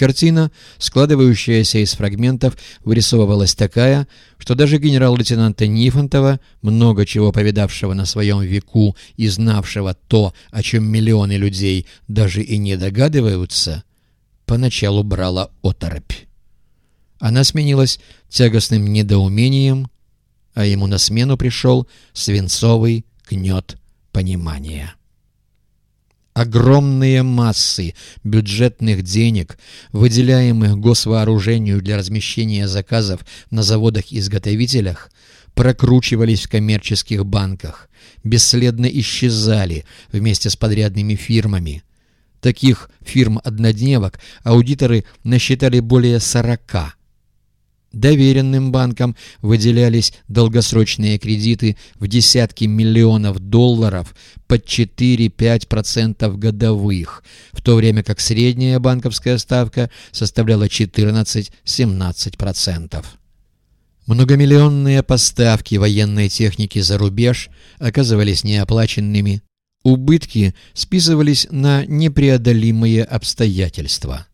Картина, складывающаяся из фрагментов, вырисовывалась такая, что даже генерал-лейтенанта Нифонтова, много чего повидавшего на своем веку и знавшего то, о чем миллионы людей даже и не догадываются, поначалу брала оторопь. Она сменилась тягостным недоумением, а ему на смену пришел свинцовый гнет понимания. Огромные массы бюджетных денег, выделяемых госвооружению для размещения заказов на заводах-изготовителях, прокручивались в коммерческих банках, бесследно исчезали вместе с подрядными фирмами. Таких фирм-однодневок аудиторы насчитали более сорока – Доверенным банкам выделялись долгосрочные кредиты в десятки миллионов долларов под 4-5% годовых, в то время как средняя банковская ставка составляла 14-17%. Многомиллионные поставки военной техники за рубеж оказывались неоплаченными. Убытки списывались на непреодолимые обстоятельства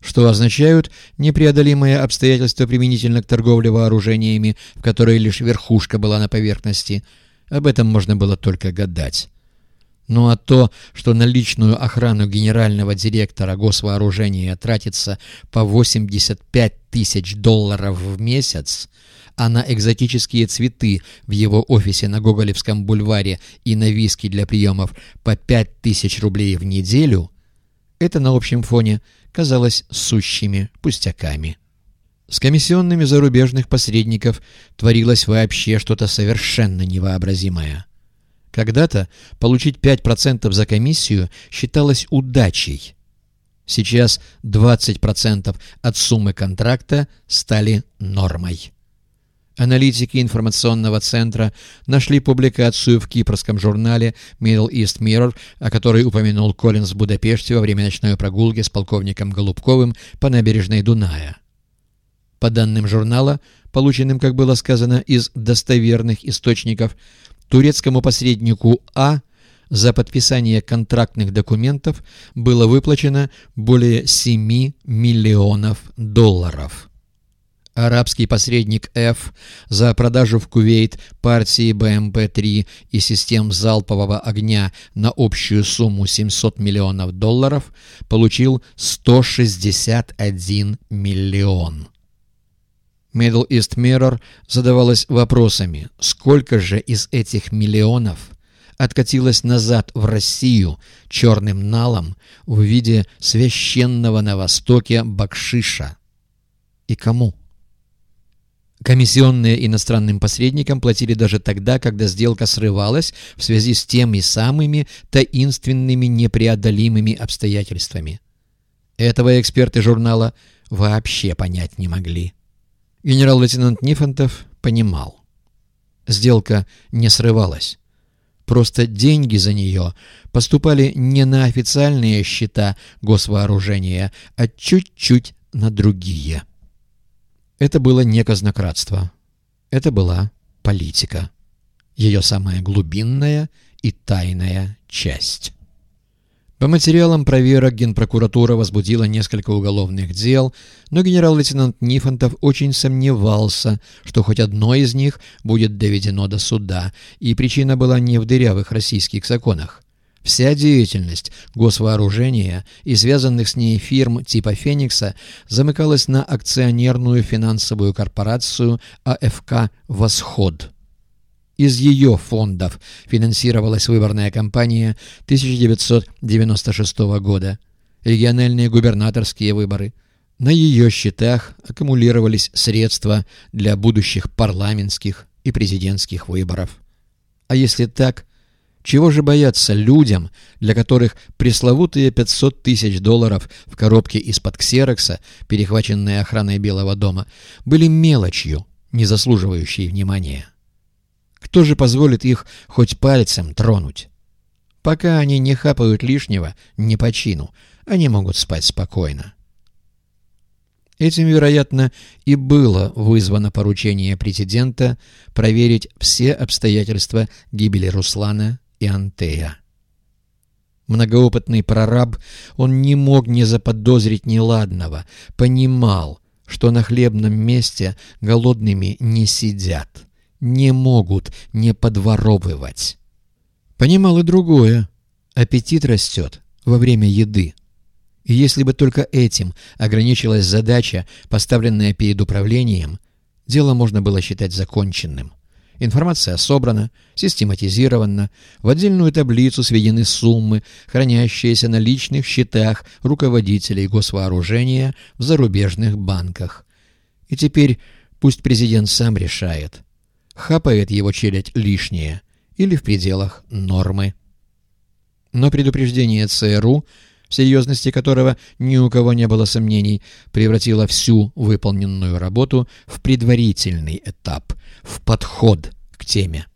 что означают непреодолимые обстоятельства применительно к торговле вооружениями, в которой лишь верхушка была на поверхности. Об этом можно было только гадать. Ну а то, что на личную охрану генерального директора госвооружения тратится по 85 тысяч долларов в месяц, а на экзотические цветы в его офисе на Гоголевском бульваре и на виски для приемов по 5 тысяч рублей в неделю, это на общем фоне – казалось сущими пустяками. С комиссионными зарубежных посредников творилось вообще что-то совершенно невообразимое. Когда-то получить 5% за комиссию считалось удачей. Сейчас 20% от суммы контракта стали нормой. Аналитики информационного центра нашли публикацию в кипрском журнале Middle East Mirror, о которой упомянул Коллинз в Будапеште во время ночной прогулки с полковником Голубковым по набережной Дуная. По данным журнала, полученным, как было сказано, из достоверных источников, турецкому посреднику А за подписание контрактных документов было выплачено более 7 миллионов долларов. Арабский посредник Ф за продажу в Кувейт партии БМП-3 и систем залпового огня на общую сумму 700 миллионов долларов получил 161 миллион. Middle East Mirror задавалась вопросами, сколько же из этих миллионов откатилось назад в Россию черным налом в виде священного на Востоке бакшиша. И кому? Комиссионные иностранным посредникам платили даже тогда, когда сделка срывалась в связи с теми самыми таинственными непреодолимыми обстоятельствами. Этого эксперты журнала вообще понять не могли. Генерал-лейтенант Нифонтов понимал. Сделка не срывалась. Просто деньги за нее поступали не на официальные счета госвооружения, а чуть-чуть на другие. Это было не казнократство. Это была политика. Ее самая глубинная и тайная часть. По материалам проверок Генпрокуратура возбудила несколько уголовных дел, но генерал-лейтенант Нифонтов очень сомневался, что хоть одно из них будет доведено до суда, и причина была не в дырявых российских законах. Вся деятельность госвооружения и связанных с ней фирм типа «Феникса» замыкалась на акционерную финансовую корпорацию АФК «Восход». Из ее фондов финансировалась выборная кампания 1996 года, региональные губернаторские выборы. На ее счетах аккумулировались средства для будущих парламентских и президентских выборов. А если так, чего же бояться людям, для которых пресловутые 500 тысяч долларов в коробке из-под ксерокса, перехваченные охраной Белого дома, были мелочью, не заслуживающей внимания? Кто же позволит их хоть пальцем тронуть? Пока они не хапают лишнего, не по чину, они могут спать спокойно. Этим, вероятно, и было вызвано поручение президента проверить все обстоятельства гибели Руслана и Антея. Многоопытный прораб, он не мог не заподозрить неладного, понимал, что на хлебном месте голодными не сидят, не могут не подворовывать. Понимал и другое. Аппетит растет во время еды. И если бы только этим ограничилась задача, поставленная перед управлением, дело можно было считать законченным. Информация собрана, систематизирована, в отдельную таблицу сведены суммы, хранящиеся на личных счетах руководителей госвооружения в зарубежных банках. И теперь пусть президент сам решает, хапает его челядь лишнее или в пределах нормы. Но предупреждение ЦРУ, в серьезности которого ни у кого не было сомнений, превратило всю выполненную работу в предварительный этап, в подход к теме.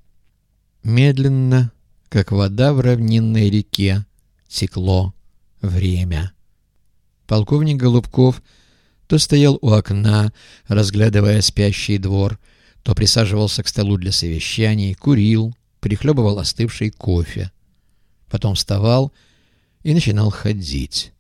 Медленно, как вода в равнинной реке, текло время. Полковник Голубков то стоял у окна, разглядывая спящий двор, то присаживался к столу для совещаний, курил, прихлебывал остывший кофе. Потом вставал и начинал ходить.